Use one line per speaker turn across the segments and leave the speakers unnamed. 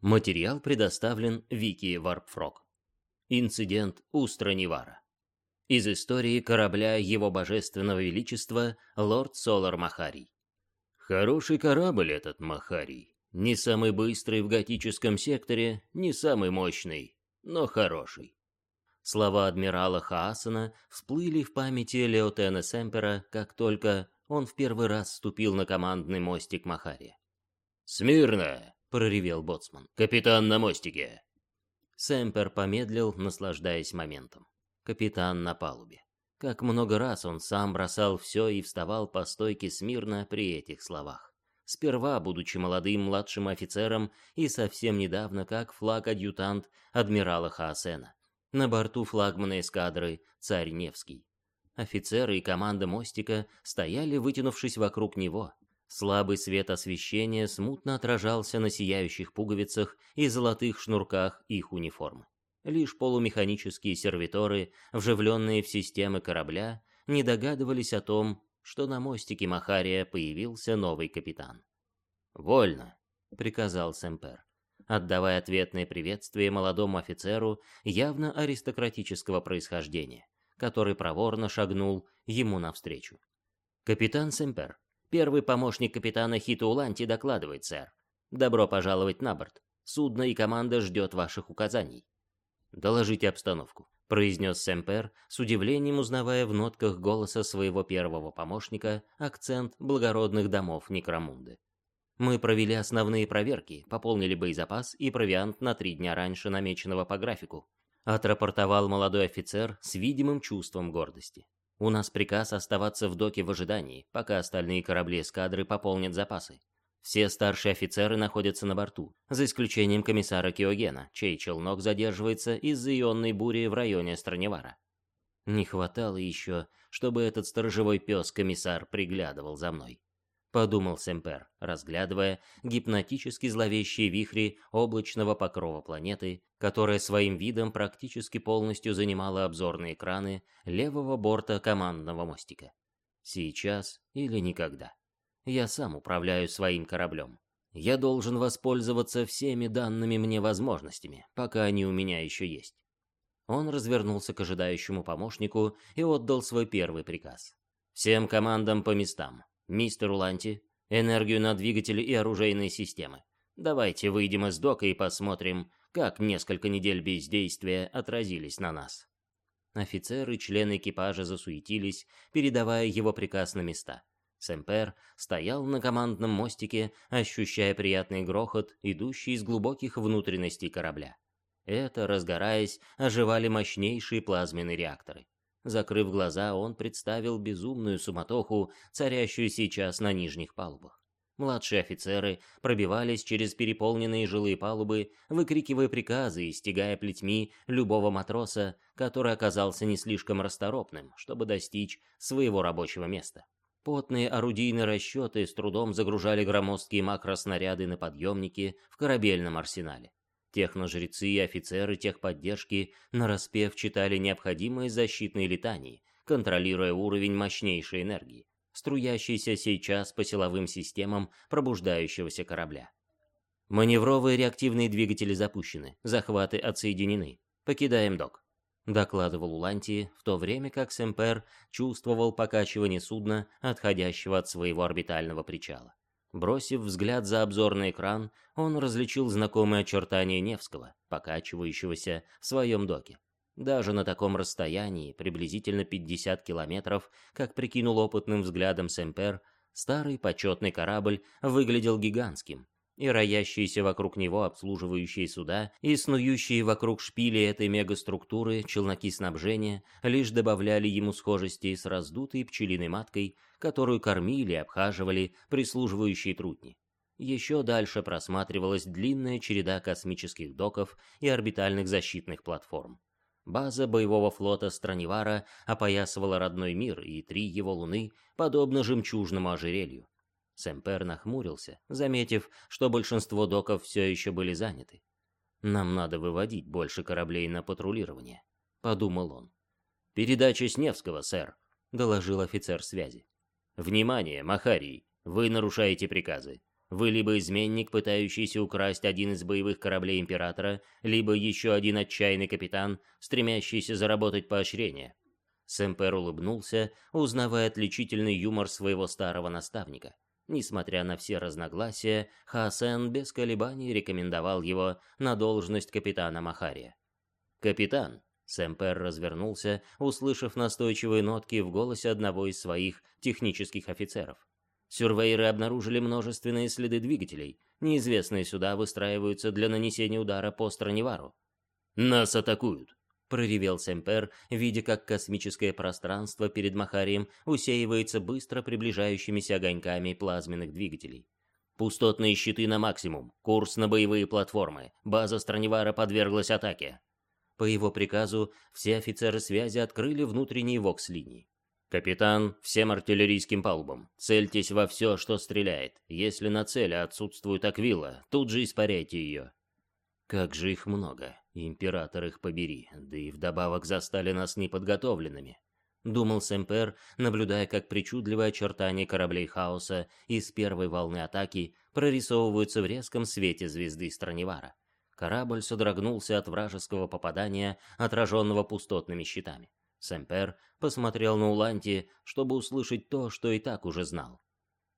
Материал предоставлен Вики Варпфрог. Инцидент у Странивара. Из истории корабля Его Божественного Величества Лорд Солар Махарий. Хороший корабль этот Махарий. Не самый быстрый в готическом секторе, не самый мощный, но хороший. Слова адмирала Хаасана всплыли в памяти Леотена Семпера, как только он в первый раз ступил на командный мостик Махари. «Смирно!» — проревел боцман. «Капитан на мостике!» Семпер помедлил, наслаждаясь моментом. Капитан на палубе. Как много раз он сам бросал все и вставал по стойке смирно при этих словах. Сперва, будучи молодым младшим офицером, и совсем недавно как флаг-адъютант адмирала Хаасена. На борту флагмана эскадры «Царь Невский». Офицеры и команда мостика стояли, вытянувшись вокруг него, Слабый свет освещения смутно отражался на сияющих пуговицах и золотых шнурках их униформы. Лишь полумеханические сервиторы, вживленные в системы корабля, не догадывались о том, что на мостике Махария появился новый капитан. «Вольно», — приказал Сэмпер, отдавая ответное приветствие молодому офицеру явно аристократического происхождения, который проворно шагнул ему навстречу. «Капитан Сэмпер, Первый помощник капитана Хитууланти докладывает, сэр. Добро пожаловать на борт. Судно и команда ждет ваших указаний. Доложите обстановку, произнес Сэмпер, с удивлением узнавая в нотках голоса своего первого помощника акцент благородных домов Некромунды. Мы провели основные проверки, пополнили боезапас и провиант на три дня раньше намеченного по графику. Отрапортовал молодой офицер с видимым чувством гордости. У нас приказ оставаться в доке в ожидании, пока остальные корабли эскадры пополнят запасы. Все старшие офицеры находятся на борту, за исключением комиссара Киогена, чей челнок задерживается из-за ионной бури в районе Страневара. Не хватало еще, чтобы этот сторожевой пес-комиссар приглядывал за мной подумал Семпер, разглядывая гипнотически зловещие вихри облачного покрова планеты, которая своим видом практически полностью занимала обзорные экраны левого борта командного мостика. Сейчас или никогда. Я сам управляю своим кораблем. Я должен воспользоваться всеми данными мне возможностями, пока они у меня еще есть. Он развернулся к ожидающему помощнику и отдал свой первый приказ. Всем командам по местам. «Мистер Уланти, энергию на двигатели и оружейные системы. Давайте выйдем из дока и посмотрим, как несколько недель бездействия отразились на нас». Офицеры и члены экипажа засуетились, передавая его приказ на места. Сэмпер стоял на командном мостике, ощущая приятный грохот, идущий из глубоких внутренностей корабля. Это, разгораясь, оживали мощнейшие плазменные реакторы. Закрыв глаза, он представил безумную суматоху, царящую сейчас на нижних палубах. Младшие офицеры пробивались через переполненные жилые палубы, выкрикивая приказы и стягая плетьми любого матроса, который оказался не слишком расторопным, чтобы достичь своего рабочего места. Потные орудийные расчеты с трудом загружали громоздкие макроснаряды на подъемники в корабельном арсенале. Техножрецы и офицеры техподдержки нараспев читали необходимые защитные летания, контролируя уровень мощнейшей энергии, струящейся сейчас по силовым системам пробуждающегося корабля. Маневровые реактивные двигатели запущены, захваты отсоединены. Покидаем док. Докладывал Уланти, в то время как Семпер чувствовал покачивание судна, отходящего от своего орбитального причала. Бросив взгляд за обзорный экран, он различил знакомые очертания Невского, покачивающегося в своем доке. Даже на таком расстоянии, приблизительно 50 километров, как прикинул опытным взглядом Семпер, старый почетный корабль выглядел гигантским, и роящиеся вокруг него обслуживающие суда и снующие вокруг шпили этой мегаструктуры челноки снабжения лишь добавляли ему схожести с раздутой пчелиной маткой, которую кормили и обхаживали прислуживающие трутни. Еще дальше просматривалась длинная череда космических доков и орбитальных защитных платформ. База боевого флота Странивара опоясывала родной мир и три его луны, подобно жемчужному ожерелью. Сэмпер нахмурился, заметив, что большинство доков все еще были заняты. «Нам надо выводить больше кораблей на патрулирование», — подумал он. «Передача с Невского, сэр», — доложил офицер связи. «Внимание, Махарий, вы нарушаете приказы. Вы либо изменник, пытающийся украсть один из боевых кораблей Императора, либо еще один отчаянный капитан, стремящийся заработать поощрение. Сэмпер улыбнулся, узнавая отличительный юмор своего старого наставника. Несмотря на все разногласия, Хасен без колебаний рекомендовал его на должность капитана Махария. «Капитан!» — Сэмпер развернулся, услышав настойчивые нотки в голосе одного из своих технических офицеров. Сюрвейеры обнаружили множественные следы двигателей. Неизвестные сюда выстраиваются для нанесения удара по Страневару. «Нас атакуют!» — проревел Семпер, видя, как космическое пространство перед Махарием усеивается быстро приближающимися огоньками плазменных двигателей. Пустотные щиты на максимум, курс на боевые платформы, база Страневара подверглась атаке. По его приказу все офицеры связи открыли внутренние вокс-линии. «Капитан, всем артиллерийским палубам, цельтесь во все, что стреляет. Если на цели отсутствует аквила, тут же испаряйте ее». Как же их много, император их побери, да и вдобавок застали нас неподготовленными. Думал Сэмпер, наблюдая, как причудливые очертания кораблей хаоса из первой волны атаки прорисовываются в резком свете звезды Страневара. Корабль содрогнулся от вражеского попадания, отраженного пустотными щитами. Сэмпер посмотрел на Уланти, чтобы услышать то, что и так уже знал.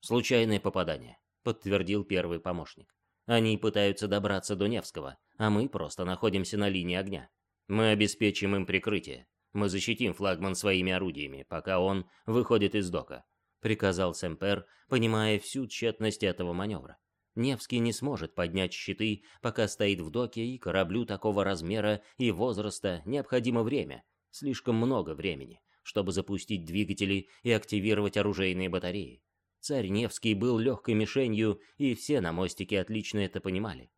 «Случайное попадание», — подтвердил первый помощник. «Они пытаются добраться до Невского, а мы просто находимся на линии огня. Мы обеспечим им прикрытие. Мы защитим флагман своими орудиями, пока он выходит из дока», — приказал Сэмпер, понимая всю тщетность этого маневра. Невский не сможет поднять щиты, пока стоит в доке, и кораблю такого размера и возраста необходимо время, Слишком много времени, чтобы запустить двигатели и активировать оружейные батареи. Царь Невский был легкой мишенью, и все на мостике отлично это понимали.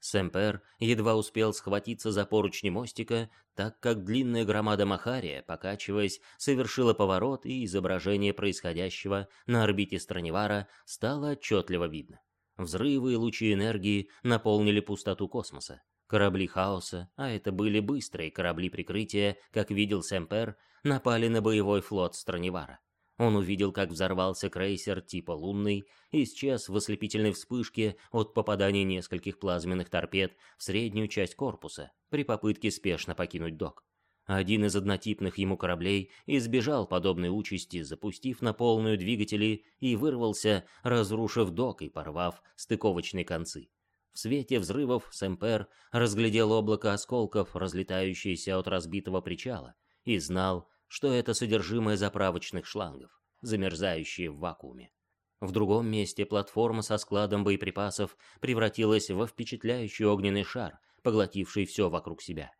Сэмпер едва успел схватиться за поручни мостика, так как длинная громада Махария, покачиваясь, совершила поворот, и изображение происходящего на орбите Страневара стало отчетливо видно. Взрывы и лучи энергии наполнили пустоту космоса. Корабли хаоса, а это были быстрые корабли прикрытия, как видел Сэмпер, напали на боевой флот Страневара. Он увидел, как взорвался крейсер типа «Лунный», исчез в ослепительной вспышке от попадания нескольких плазменных торпед в среднюю часть корпуса при попытке спешно покинуть док. Один из однотипных ему кораблей избежал подобной участи, запустив на полную двигатели и вырвался, разрушив док и порвав стыковочные концы. В свете взрывов Сэмпер разглядел облако осколков, разлетающиеся от разбитого причала, и знал, что это содержимое заправочных шлангов, замерзающие в вакууме. В другом месте платформа со складом боеприпасов превратилась во впечатляющий огненный шар, поглотивший все вокруг себя.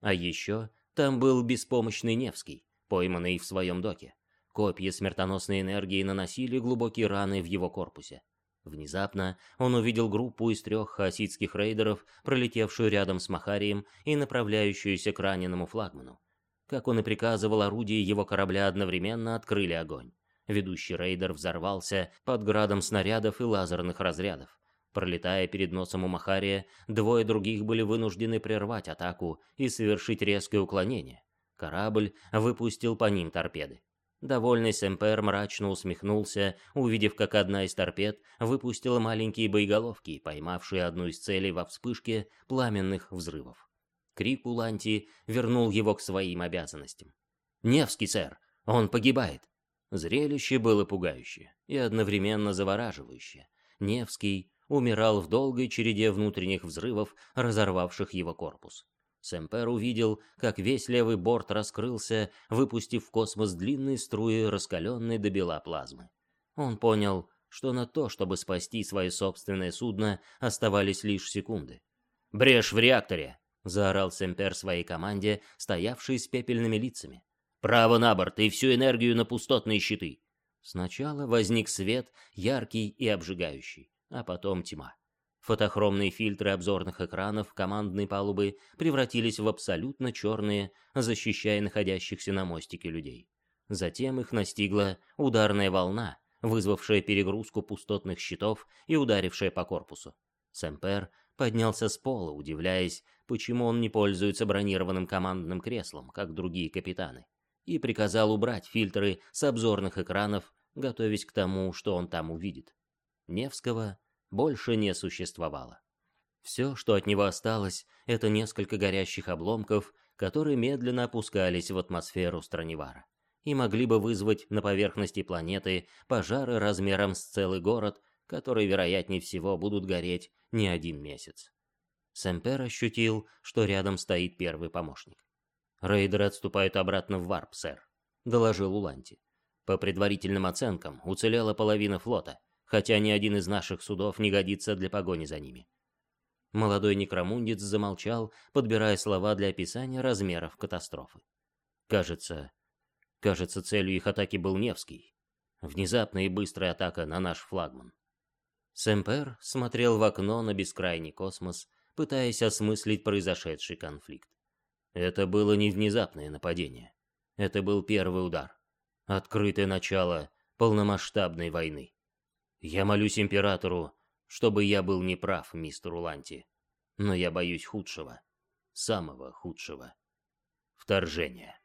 А еще там был беспомощный Невский, пойманный в своем доке. Копья смертоносной энергии наносили глубокие раны в его корпусе. Внезапно он увидел группу из трех хаоситских рейдеров, пролетевшую рядом с Махарием и направляющуюся к раненому флагману. Как он и приказывал, орудия его корабля одновременно открыли огонь. Ведущий рейдер взорвался под градом снарядов и лазерных разрядов. Пролетая перед носом у Махария, двое других были вынуждены прервать атаку и совершить резкое уклонение. Корабль выпустил по ним торпеды. Довольный Сэмпер мрачно усмехнулся, увидев, как одна из торпед выпустила маленькие боеголовки, поймавшие одну из целей во вспышке пламенных взрывов. Крик Уланти вернул его к своим обязанностям. «Невский, сэр! Он погибает!» Зрелище было пугающее и одновременно завораживающее. Невский умирал в долгой череде внутренних взрывов, разорвавших его корпус. Сэмпер увидел, как весь левый борт раскрылся, выпустив в космос длинные струи раскаленной до бела плазмы. Он понял, что на то, чтобы спасти свое собственное судно, оставались лишь секунды. «Брешь в реакторе!» — заорал Сэмпер своей команде, стоявшей с пепельными лицами. «Право на борт и всю энергию на пустотные щиты!» Сначала возник свет, яркий и обжигающий, а потом тьма. Фотохромные фильтры обзорных экранов командной палубы превратились в абсолютно черные, защищая находящихся на мостике людей. Затем их настигла ударная волна, вызвавшая перегрузку пустотных щитов и ударившая по корпусу. Сэмпер поднялся с пола, удивляясь, почему он не пользуется бронированным командным креслом, как другие капитаны, и приказал убрать фильтры с обзорных экранов, готовясь к тому, что он там увидит. Невского больше не существовало. Все, что от него осталось, это несколько горящих обломков, которые медленно опускались в атмосферу Странивара и могли бы вызвать на поверхности планеты пожары размером с целый город, которые, вероятнее всего, будут гореть не один месяц. Сэмпер ощутил, что рядом стоит первый помощник. «Рейдеры отступают обратно в варп, сэр», — доложил Уланти. «По предварительным оценкам, уцелела половина флота, хотя ни один из наших судов не годится для погони за ними». Молодой некромундец замолчал, подбирая слова для описания размеров катастрофы. Кажется, кажется, целью их атаки был Невский. Внезапная и быстрая атака на наш флагман. Сэмпер смотрел в окно на бескрайний космос, пытаясь осмыслить произошедший конфликт. Это было не внезапное нападение. Это был первый удар. Открытое начало полномасштабной войны. Я молюсь императору, чтобы я был неправ, мистер Уланти. Но я боюсь худшего. Самого худшего. Вторжения.